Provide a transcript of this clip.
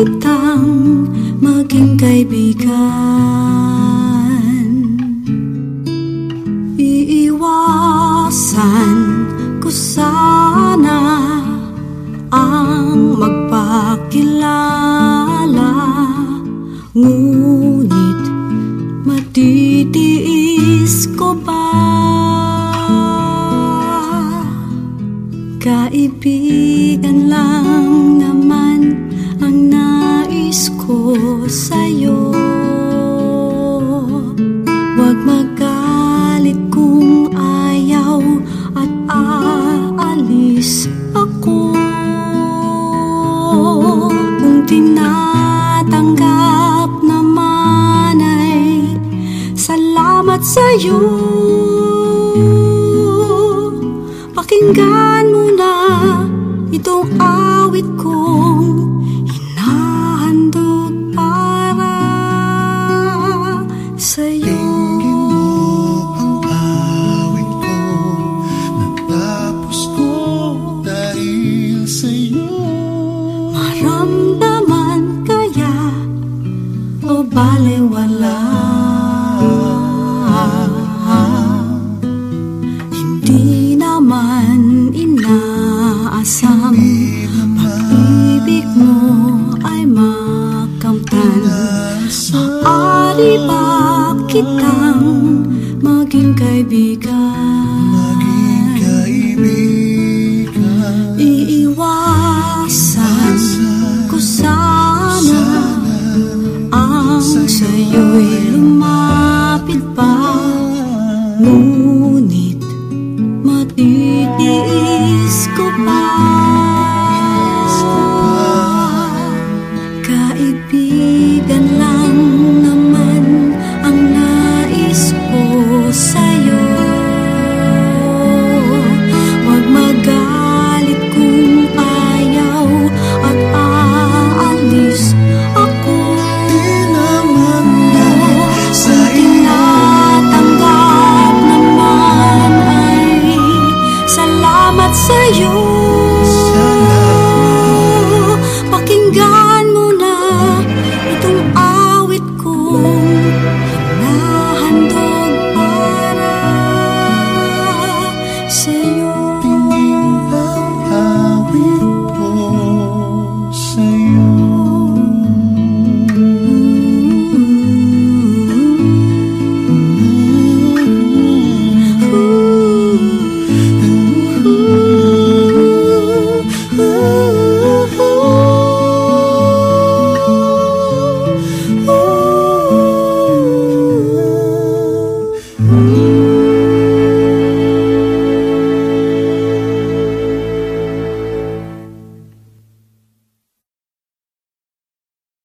kitang maging kaibigan. Iiwasan ko sana ang magpakilala. Ngunit matitiis ko ba Kaibigan lang naman ang nais ko sa'yo. Huwag magalit kung ayaw at aalis ako. Kung tinatanggap naman ay salamat sa'yo. Pakinggan mo na itong awit kong Maramdaman kaya? O balewala Hindi naman inaasam. Pag-ibig mo ay makamtan Maaari ba kitang maging? Kaibigan